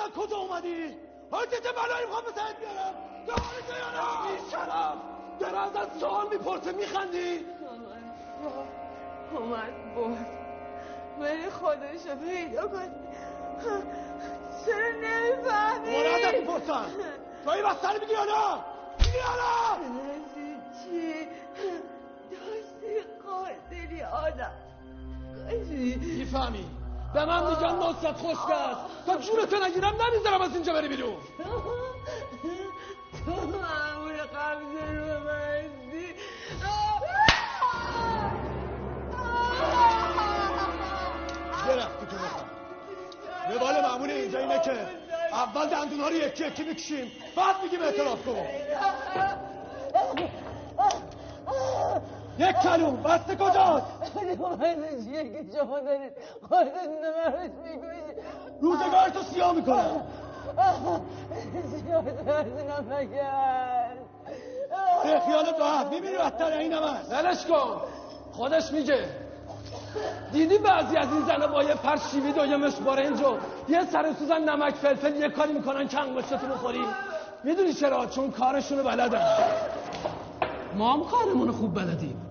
اصلا کجا اومدی؟ آی تو چه بلایی می‌خوام به سرت بیارم؟ داری تو یا نه؟ بیشرف داره ازت سوال می‌پرسه میخندی؟ اومد برد ولی خودشو پیدا کن چرا نمی‌فهمی؟ مرادت می‌پرسن تو این بستر میگی یا نه؟ میگی یا نه؟ چی؟ داشتی قاتلی آدم می‌فهمی به من میگن نصرت خشک است. تا جونتو نگیرم نمی‌ذارم از اینجا بری بیرون. تو معمول قبضه رو تو روال معمول اینجا اینه که اول دندون ها رو یکی یکی می‌کشیم بعد میگیم اعتراف کن. یک کلوم بسته کجاست؟ نمایزه چیه که روزگار تو سیاه می‌کنم. سیاه دردونم مگر به خیال راحت می‌بینی بدتر هم هست. ولش کن. خودش میگه. دیدی بعضی از این زنه با یه پر شیوید و یه مش یه سر سوزن نمک فلفل یه کاری می‌کنن که انگشتتو بخوری می‌دونی چرا؟ چون کارشونو بلدن. ما هم کارمونو خوب بلدیم.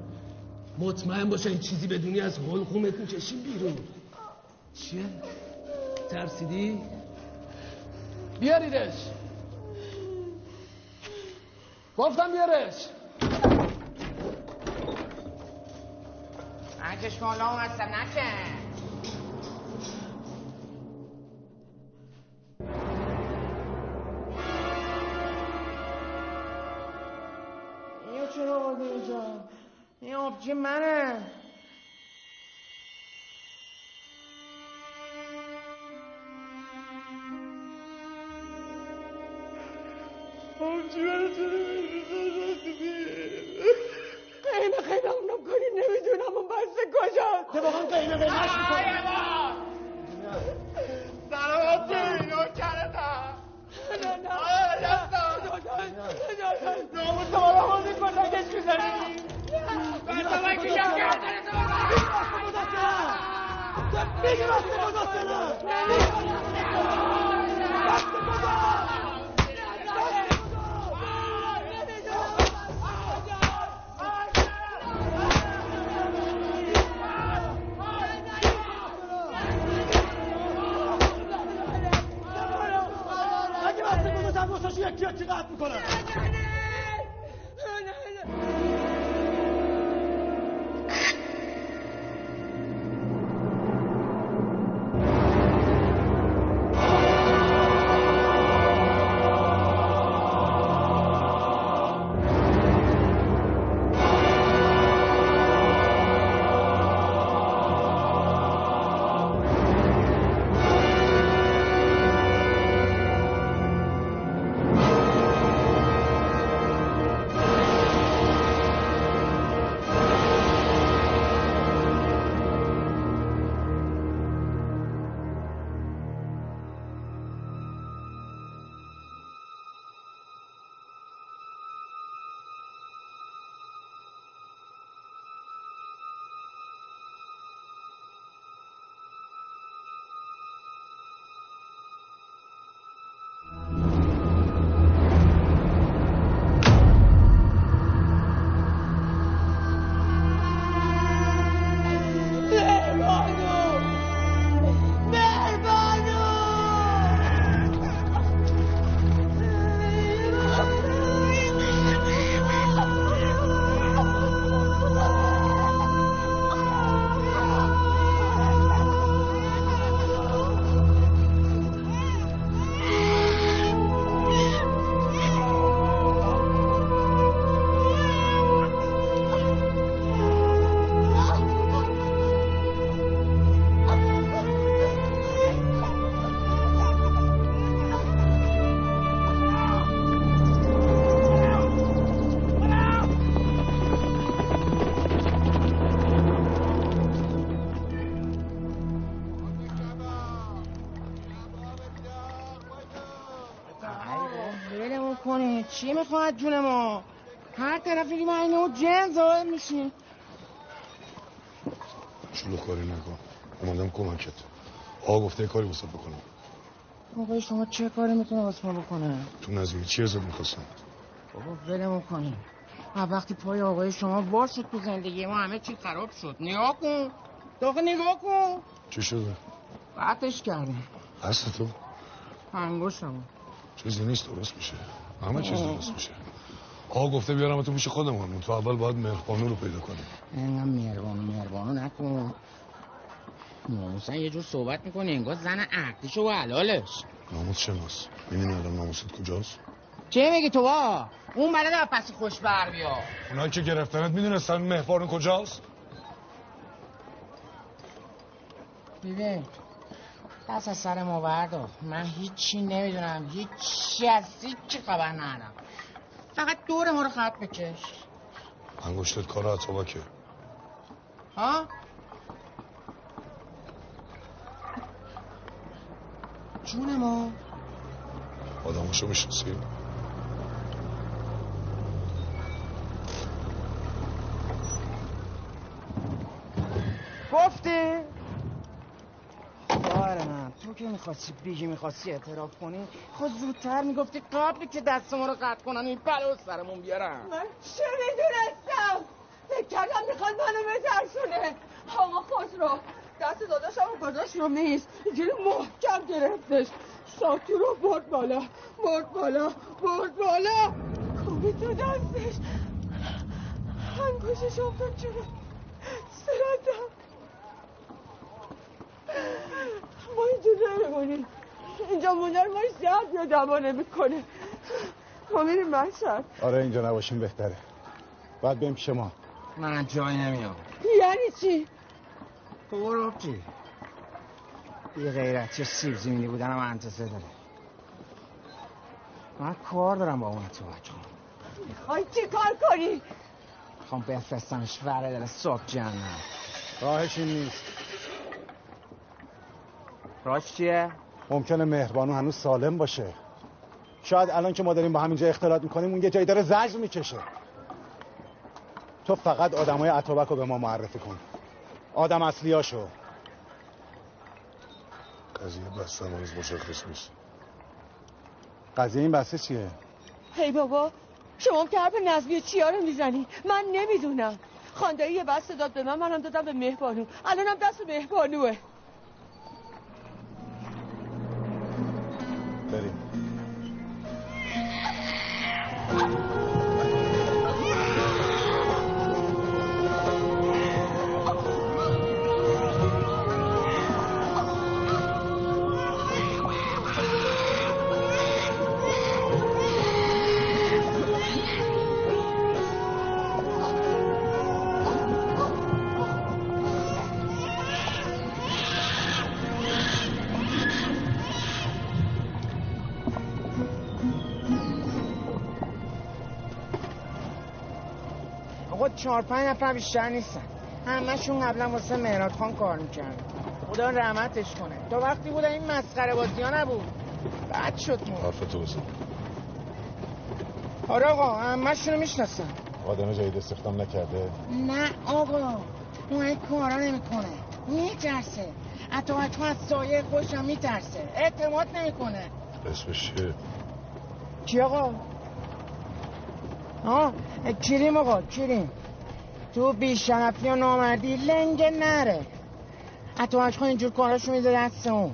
مطمئن باشه این چیزی بدونی از حلقومت می‌کشیم بیرون. چیه؟ ترسیدی؟ بیاریدش. گفتم بیارش. من که شما هستم نکن اینو چرا آورده اینجا این آبجی منه. آبجی منه چرا قیمه قیمه اونم کنی نمی‌دونم اون بسته کجاست ده واقعا قیمه قیمهش می‌کنه سلامت اینو کردم. نه نه. آه دستم. ناموس بالا بازی کتکش می‌زنی بسته من که کم کردن تو میگی بسته گذاشته نه یکی یکی قطع می‌کنم. چی می‌خواد جون ما؟ هر طرف ما اینو جن ظاهر میشیم. شلو کاری نکن. اومدم کمکت. آقا گفته کاری واسه بکنم. آقای شما چه کاری می‌تونه واسه ما بکنه؟ تو نظیر چی ازت می‌خواستم؟ بابا ولمون کنیم. وقتی پای آقای شما وار شد تو زندگی ما همه چی خراب شد. نگاه کن. داخل نگاه کن. چی شده؟ قطعش کردیم. هست تو؟ انگوشم چیزی نیست درست میشه. همه چیز درست میشه. آقا گفته بیارم تو پیش خودمون. تو اول باید مهربانو رو پیدا کنیم اینقدر مهربانو مهربانو نکن. ناموسن یه جور صحبت می‌کنی انگار زن عقدیشو و حلالش. ناموس شناس می‌دونی الان ناموست کجاست؟ چه میگی تو با اون بلده پس خوش بر بیا اونایی که گرفتنت می‌دونستن مهربانو کجاست؟ ببین دست از سر ما بردار. من هیچی نمی‌دونم. هیچی از هیچی خبر ندارم. فقط دور ما رو خط بکش. انگشتت کار عطابکه ها؟ جون ما. آدماشو می‌شناسی؟ گفتی؟ که می‌خواستی؟ بیگی می‌خواستی اعتراف کنی؟ خود زودتر می‌گفتی قبلی که دست ما رو قطع کنن این بلا سرمون بیارن. من چه می‌دونستم فکر کردم می‌خواد منو بترسونه. آقا خسرو دست داداشم گذاشت رو میز. اینجوری محکم گرفتش. ساتی رو برد بالا. برد بالا. برد بالا. کوبی تو دستش. انگوشش افتاد جلو اینجا نمیمونیم اینجا موندن ما زیاد یا دما نمی‌کنه ما میریم مشهد آره اینجا نباشیم بهتره. باید بریم پیش ما. من جای نمیام. یعنی چی؟ تو برو چی؟ یه غیرت چه سیب زمینی بودن هم انتظه داره. من کار دارم با اون تو بچه می‌خوای چی کار کنی؟ می‌خوام بفرستمش وره دل صبح جنم راهش این نیست. راش چیه؟ ممکنه مهربانو هنوز سالم باشه. شاید الان که ما داریم با همینجا اختلاط می‌کنیم اون یه جایی داره زجر می‌کشه. تو فقط آدمای اتابک رو به ما معرفی کن. آدم اصلیاشو. قضیه بسته هنوز مشخص نیست. قضیه این بسته چیه؟ هی بابا شما که حرف نظمی چیا رو می‌زنی؟ من نمی‌دونم. خاندایی یه بسته داد به من منم دادم به مهبانو الانم دست مهبانوه چهار پنج نفر بیشتر نیستن. همشون قبلا واسه مهراد خان کار می‌کردن. خدا رحمتش کنه. تا وقتی بودن این مسخره بازی ها نبود. بد شد مون حرف تو بزن. آره آقا همشون رو می‌شناسن. آدم جدید استخدام نکرده؟ نه آقا اون این کارا نمی‌کنه. میترسه. حتی حتی از سایه خودش هم میترسه. اعتماد نمی‌کنه. اسمش چیه؟ چی آقا؟ آه کریم آقا کریم. تو بیشرفی و نامردی لنگ نره. حتی حتی اینجور کاراشو میده دست اون.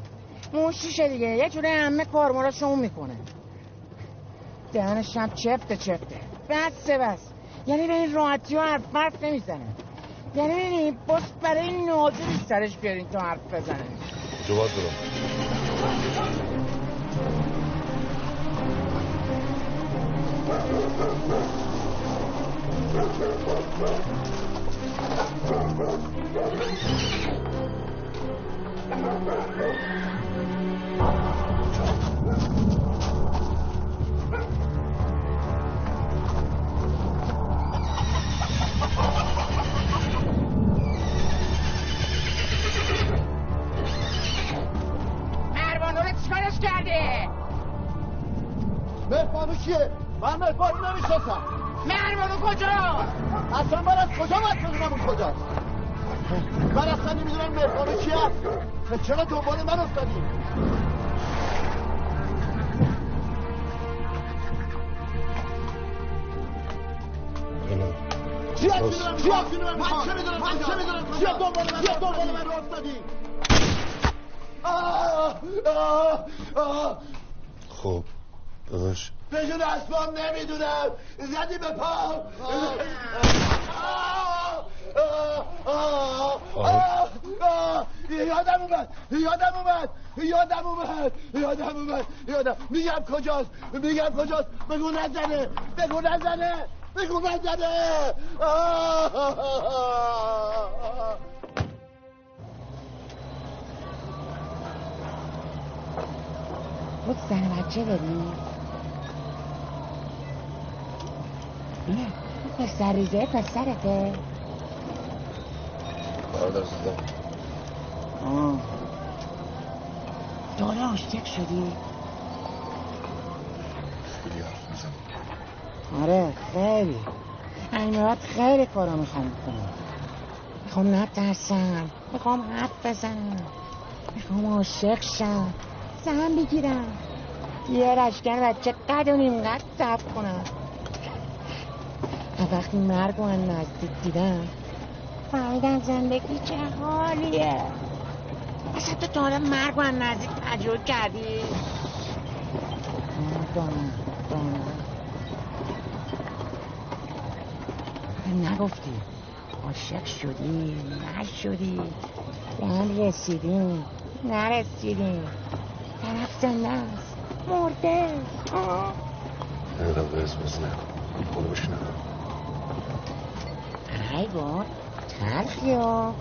موشیشه دیگه یه جوره همه کارماراشو اون می‌کنه. دهنش هم چفته چفته بس بس. یعنی به این راحتی ها حرف حرف نمی‌زنه. یعنی ببینی بس برای این نازلی سرش بیارین تو حرف بزنه. جو باید برم مربانو رو چیکارش کرده مهربانو کیه؟ مهربانو کجا؟ اصلا من از کجا باید بدونم اون کجاست؟ من اصلا نمی‌دونم مهربانو چی هست. خب چرا دنبال من افتادی؟ چی هستی دارم چی من چه می‌دونم من چه می‌دونم چی دنبال من؟ چی دنبال من رو خب داداش به جون اسبام نمی‌دونم. زدی به پا. یادم اومد. یادم اومد. یادم اومد. یادم اومد. یادم. میگم کجاست؟ میگم کجاست؟ بگو نزنه. بگو نزنه. بگو نزنه. بود زن بچه داری؟ نه پسر ریزه پسرته برادر زدم آه. دوره عاشق شدی؟ خیلی حرف می‌زنی آره خیلی. این مراد خیلی کارا می‌خوام بکنم. می‌خوام نترسم می‌خوام حرف بزنم. می‌خوام عاشق شم. زن بگیرم. یه رشکن بچه قد و نیم قد کنم. و وقتی مرگ رو نزدیک دیدم فهمیدم زندگی چه حالیه. اصلا تو تا حالا مرگ رو نزدیک تجربه کردی؟ دانم دانم نگفتی. عاشق شدی نشدی به هم رسیدیم نرسیدیم طرف زنده است. مرده آه. نمیدم قرص بزنه خودو بشنم باد تلخی ها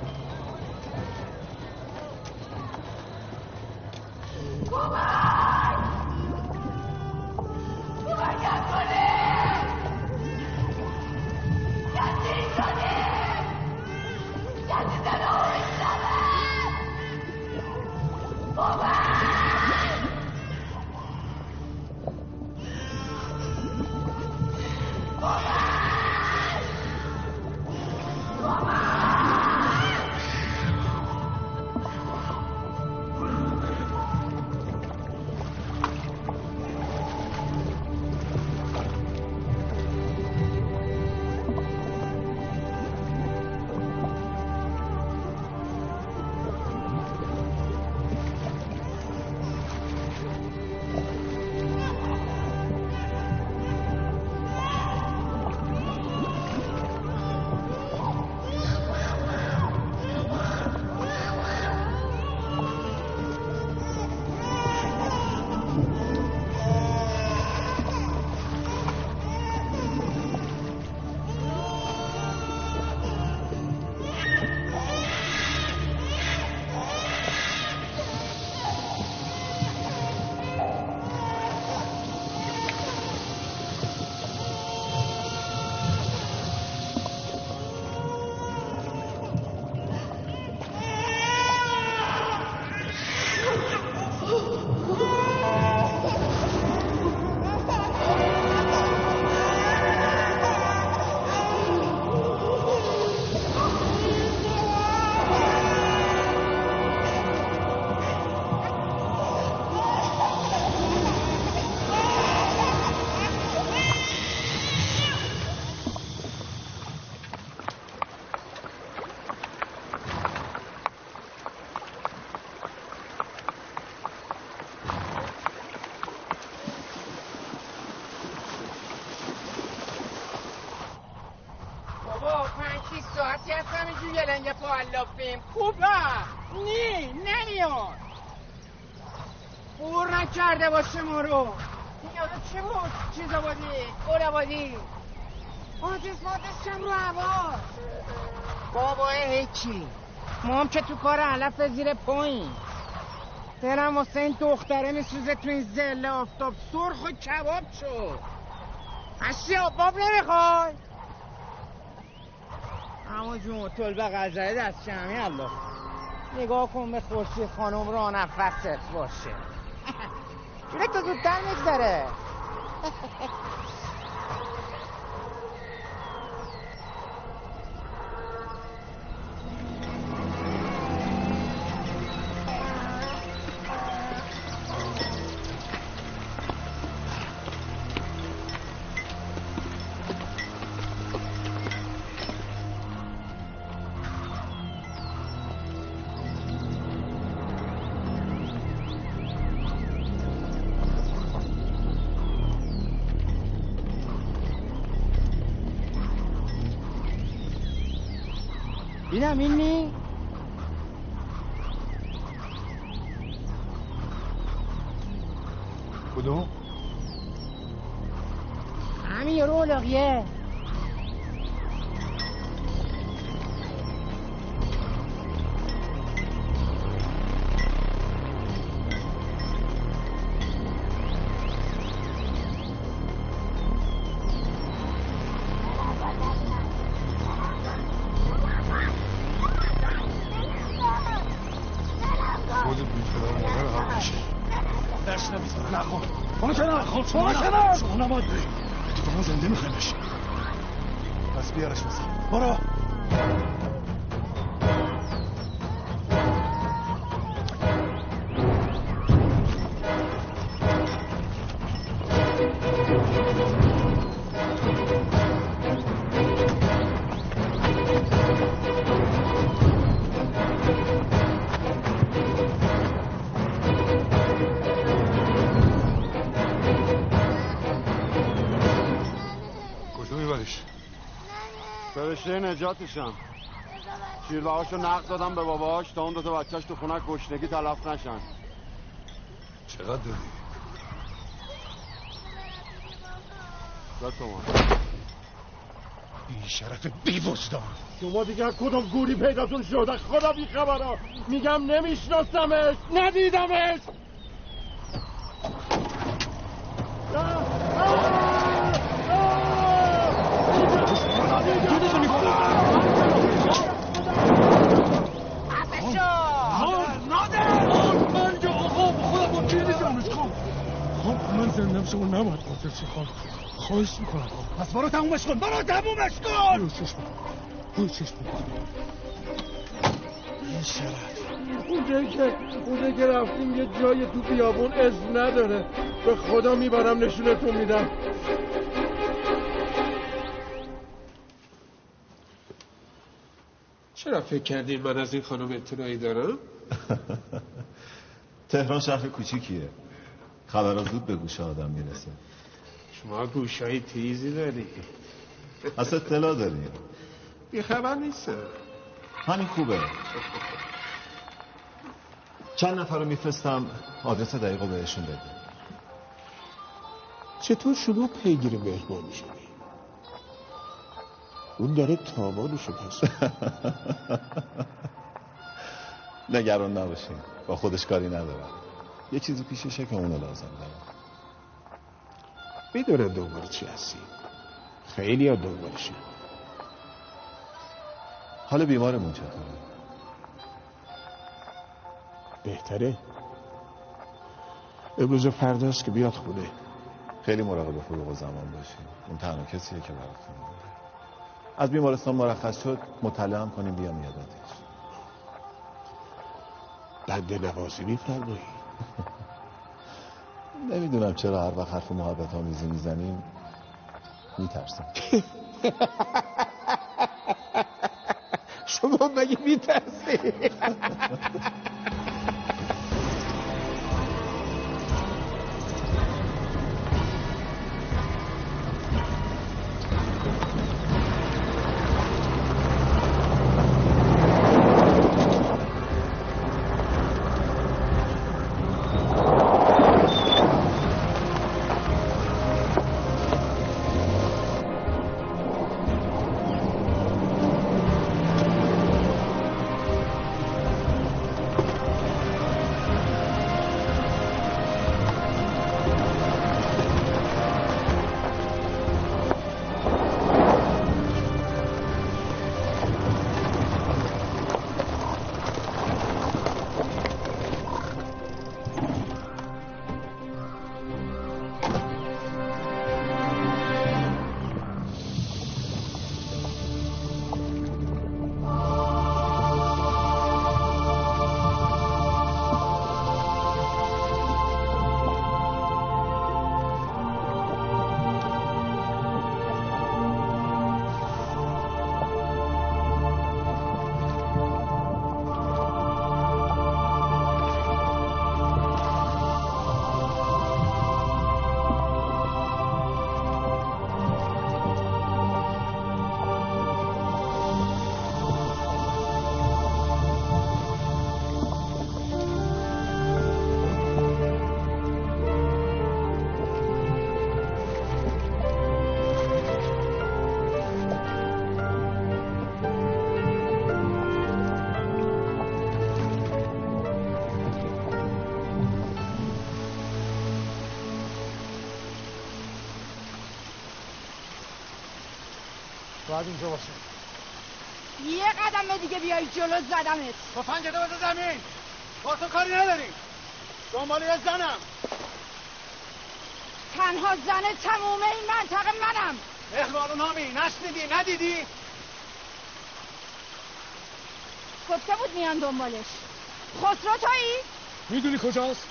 شیش ساعتی هست همینجور یه لنگه پا علافیم خوبه نی نمیاد بور نکرده باشه ما رو. این یادا چه بود؟ چیز آبادی گل آبادی آتیس ماتیس چم رو هوا؟ بابا هیچی. ما هم که تو کار علف زیر پایین دلم واسه این دختره میسوزه تو این زله آفتاب. سرخ و کباب شد. هستی آباب نمی‌خوای؟ اما جون طلبه غزره دست جمعی الله. نگاه کن به خورشید خانم را نفست باشه. جونه تو زودتر میگذره. این نی کدوم؟ همین یارو اولاغیه کنار شما فرشته نجاتشم. شیربهاشو نقد دادم به باباش تا اون دوتا بچهش تو خونه گشنگی تلف نشن. چقدر دادی؟ داد تومن بی شرف بی وجدان شما دیگه کدوم گوری پیداتون شده؟ خدا بی خبرا. میگم نمیشناسمش. ندیدمش من جو آقا خودم با کلی جمعش کن خب من زندم شما نباید قاتل شی خان خواهش می‌کنم. پس برو تمومش کن. برو تمومش کن. برو چشم برو چشم اونجایی که اونجایی که رفتیم یه جای تو بیابون اسم نداره. به خدا می‌برم نشونتون میدم. چرا فکر کردین من از این خانم اطلاعی دارم؟ تهران شهر کوچیکیه. خبرها زود به گوش آدم می‌رسه. شما گوشای تیزی داری. اصلا اطلاع داری؟ بی خبر نیستم همین خوبه. چند نفر رو میفرستم آدرس دقیق رو بهشون بده چطور شما پیگیر مهمان شدی؟ اون داره تاوانشو پس نگران نباشین با خودش کاری ندارم. یه چیزی پیششه که اونو لازم دارم. می‌دونم دنبال چی هستی. خیلی ها دنبالشن. حال بیمارمون چطوره؟ بهتره؟ امروز فرداست که بیاد خونه. خیلی مراقب فروغ زمان باشین اون تنها کسیه که براتون از بیمارستان مرخص شد مطلع هم کنیم بیام یادتش. بنده نوازی میفرمایی. نمی‌دونم چرا هر وقت حرف محبت آمیزی می‌زنیم میترسم. شما مگه میترسی؟ باید اینجا باشه. یه قدم دیگه بیای جلو زدمت. تفنگ تو بده زمین. با تو کاری نداریم. دنبال یه زنم. تنها زن تمومه این منطقه منم. اخبار نامی نشنیدی ندیدی؟ گفته بود میان دنبالش. خسرو تویی؟ می‌دونی کجاست؟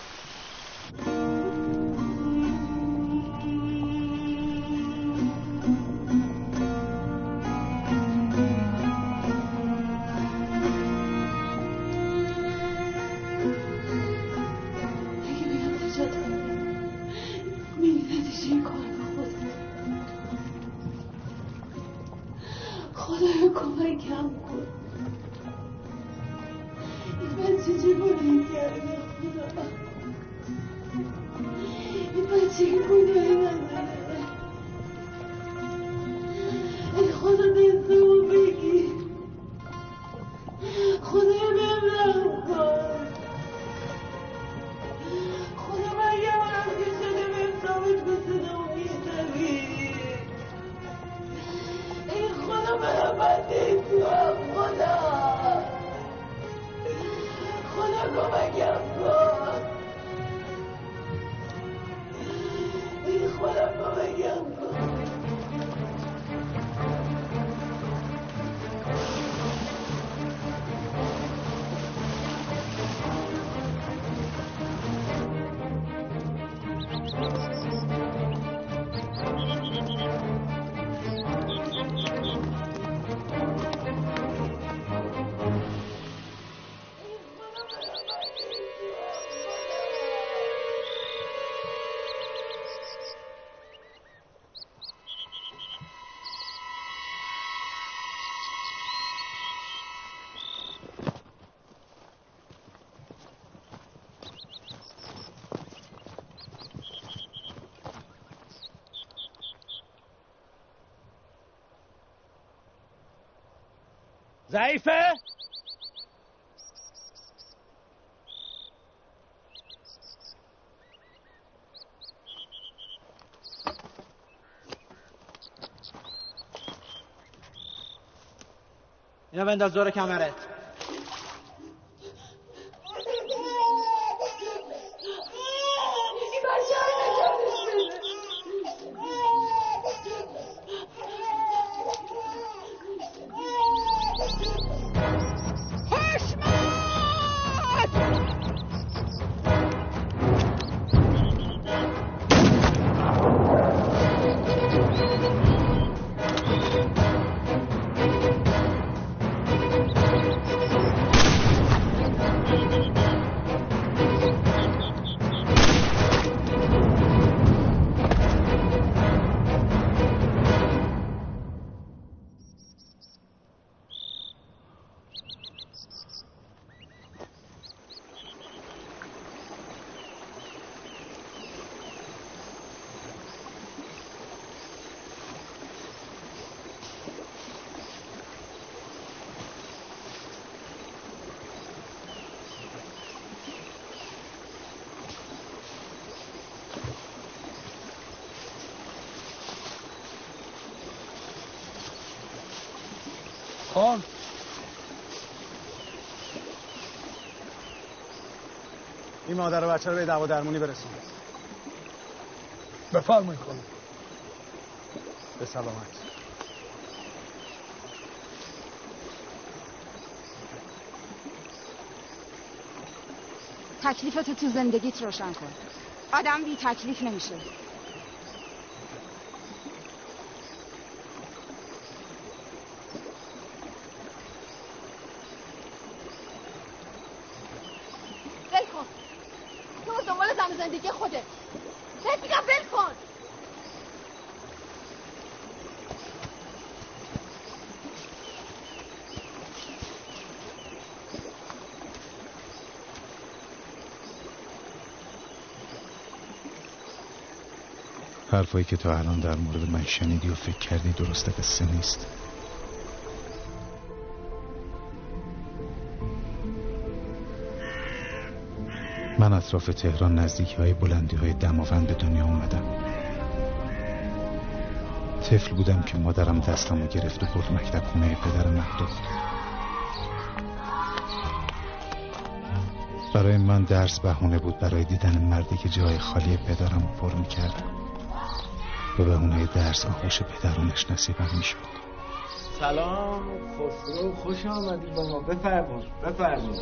ضعیفه؟ اینو بنداز دور کمرت. این مادر و بچه رو به دعوا درمونی برسون. بفرمایید خانم. به سلامت. تکلیفت تو زندگیت روشن کن. آدم بی تکلیف نمیشه ول کن تو دنبال زن و زندگی خوده بهت میگم ول کن حرفایی که تا الان در مورد من شنیدی و فکر کردی درست قصه نیست. من اطراف تهران نزدیکی های بلندی های دماوند به دنیا اومدم. طفل بودم که مادرم دستمو گرفت و برد مکتب خونه پدر مهدخت برای من درس بهونه بود. برای دیدن مردی که جای خالی پدرم پر می‌کرد. و بهونه درس آغوش پدرونش نصیبم می‌شد. سلام خسرو خوش آمدی با ما. بفرمون بفرمون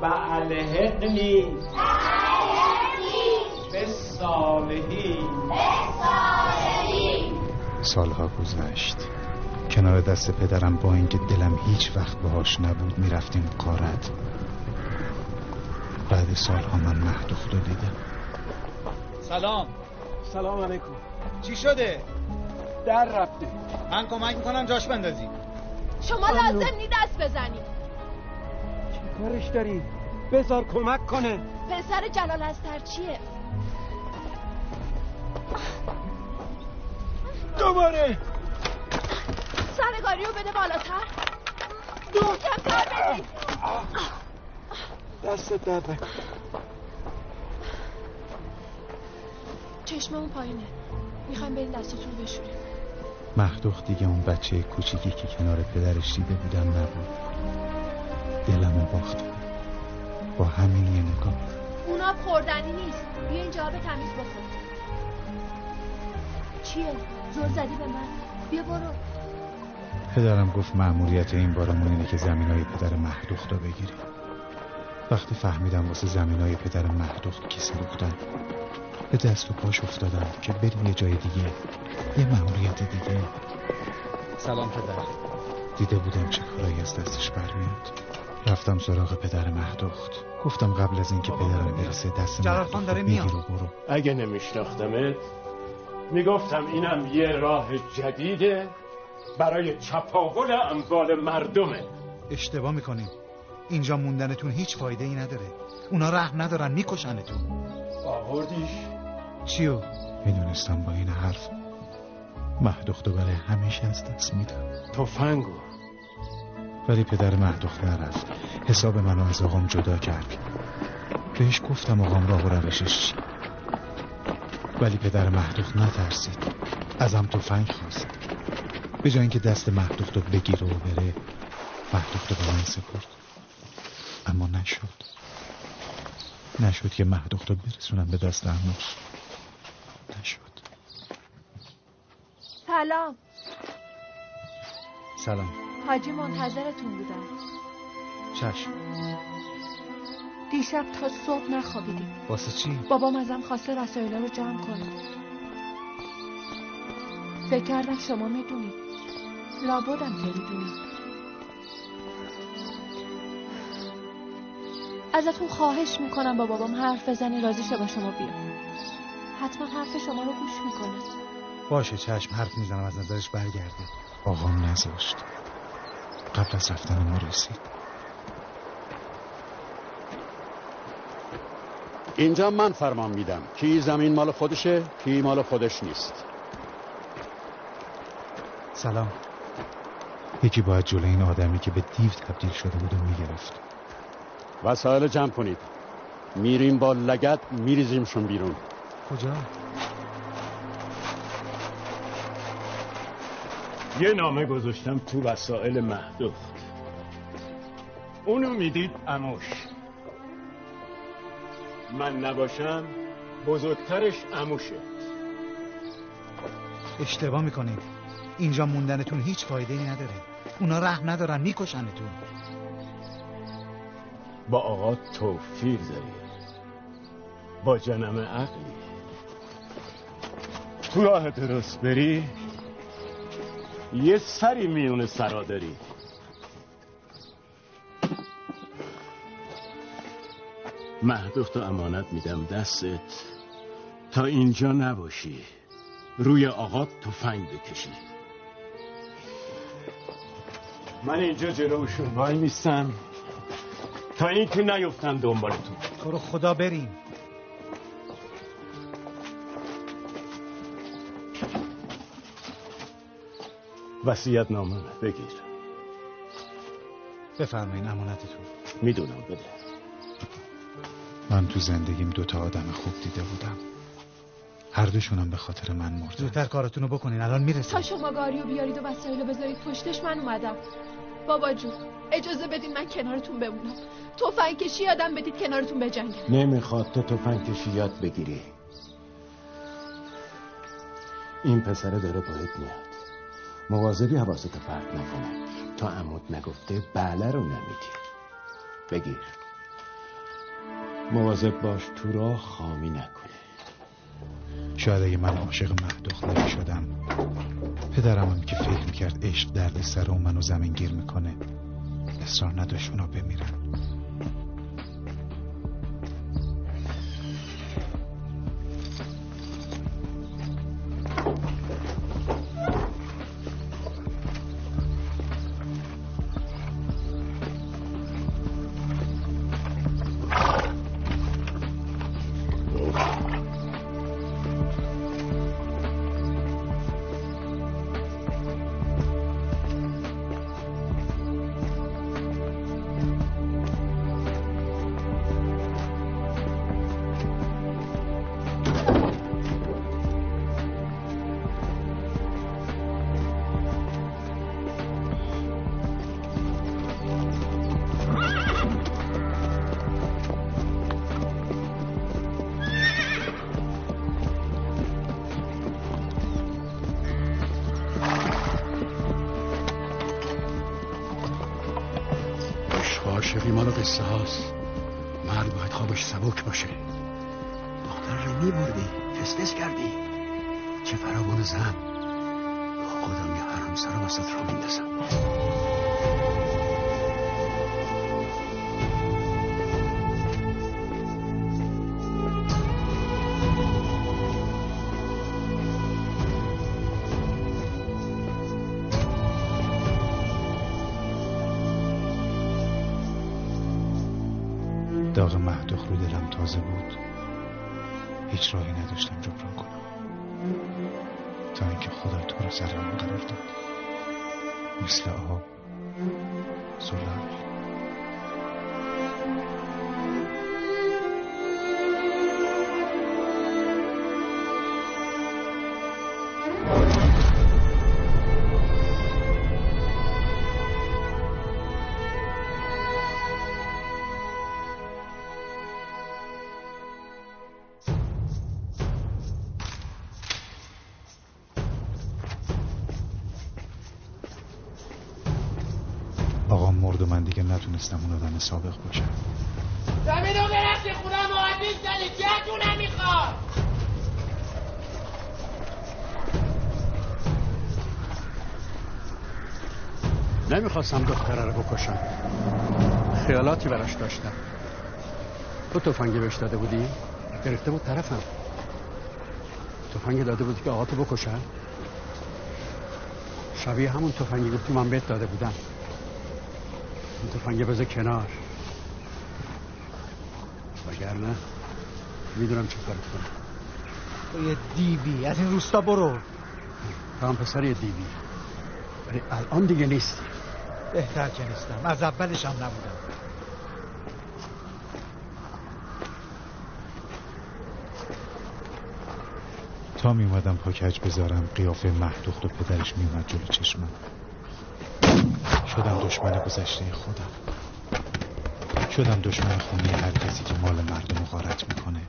بعلهقنی به صالحین سالها گذشت. کنار دست پدرم با اینکه دلم هیچ وقت باهاش نبود می‌رفتیم قارت. بعد سالها من رو دیدم. سلام. سلام علیکم. چی شده؟ در رفته. من کمک می‌کنم جاش بندازی. شما لازم نی دست بزنی. چی کارش داری؟ بذار کمک کنه. پسر جلال استر چیه؟ دوباره. سرگاری رو بده بالاتر. محکم تر بدی دست درد چشممون پایینه. می‌خوایم بریم دستتون رو بشوریم. مهدوخ دیگه اون بچه کوچیکی که کنار پدرش دیده بودم نبود. دلمو باختم با همین یه نگاه. اونا خوردنی نیست. بیا اینجا به تمیز بخور. چیه؟ زور زدی به من؟ بیا برو. پدرم گفت مأموریت این بارمون اینه که زمین های پدر مهدوخت رو بگیریم. وقتی فهمیدم واسه زمین های پدر مهدوخت کسی بودن. به دست و پاش افتادم که بریم یه جای دیگه. یه مأموریت دیگه. سلام پدر. دیده بودم چه کارایی از دستش برمیاد. رفتم سراغ پدر مهدوخت گفتم قبل از اینکه پدرم برسه دست خان داره میاد. بگیر و برو. اگه نمیشناختمت می‌گفتم اینم یه راه جدیده برای چپاول اموال مردمه. اشتباه می‌کنیم. اینجا موندنتون هیچ فایده ای نداره. اونا رحم ندارن میکشنتون. آوردیش. چیو؟ می‌دونستم با این حرف مهدوخت رو برای همیشه از دست میدم. تفنگو. ولی پدر مهدوخت نرفت حساب منو از آقام جدا کرد. بهش گفتم آقام راه و روشش. چی ولی پدر مهدوخت نترسید. ازم تفنگ خواست. به جای اینکه دست مهدوخت رو بگیره و بره مهدوخت رو به من سپرد. اما نشد. نشد که مهدوخت رو برسونم به دست اموش نشد. سلام. سلام. حاجی منتظرتون بودم. چشم. دیشب تا صبح نخوابیدیم. واسه چی؟ بابام ازم خواسته وسایلا رو جمع کنم فکر کردم شما می‌دونید. لابدم که می‌دونید. ازتون خواهش می‌کنم با بابام حرف بزنی راضی شه با شما بیام. حتما حرف شما رو گوش می‌کنه. باشه چشم حرف می‌زنم از نظرش برگرده. آقام نذاشت. قبل از رفتن ما رسید. اینجا من فرمان میدم. کی زمین مال خودشه کی مال خودش نیست. سلام. یکی باید جلوی این آدمی که به دیو تبدیل شده بود و می‌گرفت. وسایل جمع کنید. میریم با لگت میریزیمشون بیرون. کجا؟ یه نامه گذاشتم تو وسایل مهدوخت اونو می‌دید اموش. من نباشم بزرگترش اموشه. اشتباه می‌کنیم اینجا موندنتون هیچ فایده ای نداره. اونا رحم ندارن میکشنتون. با آقا توفیق داری با جنم عقلی. تو راه درست بری یه سری میون سرا داری. مهدوخت امانت میدم دستت. تا اینجا نباشی. روی آقا تفنگ بکشی. من اینجا جلوشون وای میستم. تا اینکه نیفتن دنبالتون. تو رو خدا بریم. وسیعت نامه بگیر. بفرمایین امانتتون می‌دونم بده من تو زندگیم دوتا آدم خوب دیده بودم. هر دوشونم به خاطر من مرد زودتر کارتون رو بکنین الان می‌رسه. تا شما گاریو بیارید و وسایل رو بذارید پشتش من اومدم. بابا جون اجازه بدین من کنارتون بمونم. توفنگ کشی یادم بدید کنارتون بجنگم. نمی‌خواد تو تفنگ کشی یاد بگیری. این پسره داره باید میاد. مواظبی حواست پرت نکنه. تا عمود نگفته بله رو نمیدی بگیر. مواظب باش تو را خامی نکنه. شاید اگه من عاشق مهدوخ نمی شدم پدرم هم که فکر می‌کرد عشق درد سر و منو زمین گیر می‌کنه اصرار نداشت اونا بمیرن. سبک باشه. دختر رو میبردی فسفس کردی. چه فراوان زن. خودم یه حرم سر وسط را میندازم. تازه بود. هیچ راهی نداشتم جبران کنم. تا اینکه خدا تو رو سر من قرار داد. مثل آب زلال نتونستم اون آدم سابق باشم زمین رو گرفتی خونه مهندس زدی چه نمی‌خواد. نمی‌خواستم دختره رو بکشم. خیالاتی براش داشتم. تو تفنگی بهش داده بودی؟ گرفته بود طرفم. تفنگ داده بودی که آقا تو بکشم شبیه همون تفنگی گفتی من بهت داده بودم. این تفنگ بذار کنار. وگرنه می‌دونم چه کارت کنم. تو یه دیوی از این روستا برو. تو هم پسر یه دیوی ولی الان دیگه نیستی. بهتر که نیستم. از اولش هم نبودم. تا می اومدم پاکج بذارم قیافه مهدوخت و پدرش می اومد جلو چشمم. شدم دشمن گذشته خودم. شدم دشمن خونی هر کسی که مال مردم رو غارت می‌کنه.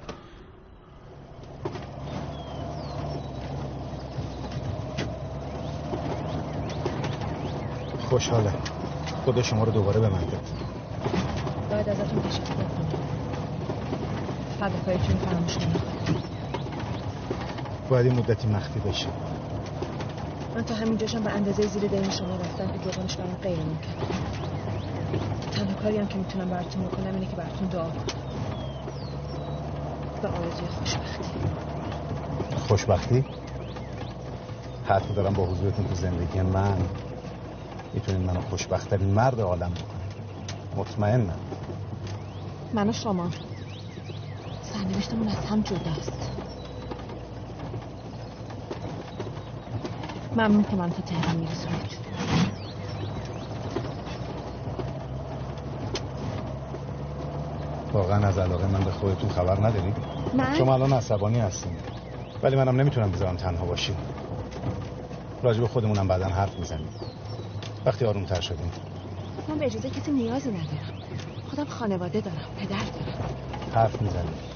خوشحاله. خدا شما رو دوباره به من داد باید ازتون تشکر کنم. فداکاریتون فراموش نمی‌کنم. باید این مدتی مخفی بشه. من تا همین جاشم به اندازه زیر دین شما رفتم که جبرانش برام غیر ممکن تنها کاری هم که می‌تونم براتون بکنم اینه که براتون دعا کنم. به آرزوی خوشبختی. خوشبختی؟ حتی دارم با حضورتون تو زندگی من. می‌تونید منو خوشبختترین مرد عالم بکنید. مطمئنم. من و شما. سرنوشتمون از هم جداست ممنون که من تا تهران میرسونید واقعا از علاقه من به خودتون خبر ندارید؟ من؟ شما الان عصبانی هستین. ولی منم نمی‌تونم بذارم تنها باشیم راجب خودمونم بعدا حرف می‌زنیم. وقتی آرومتر شدیم. من به اجازه کسی نیازی ندارم. خودم خانواده دارم پدر دارم. حرف می‌زنیم.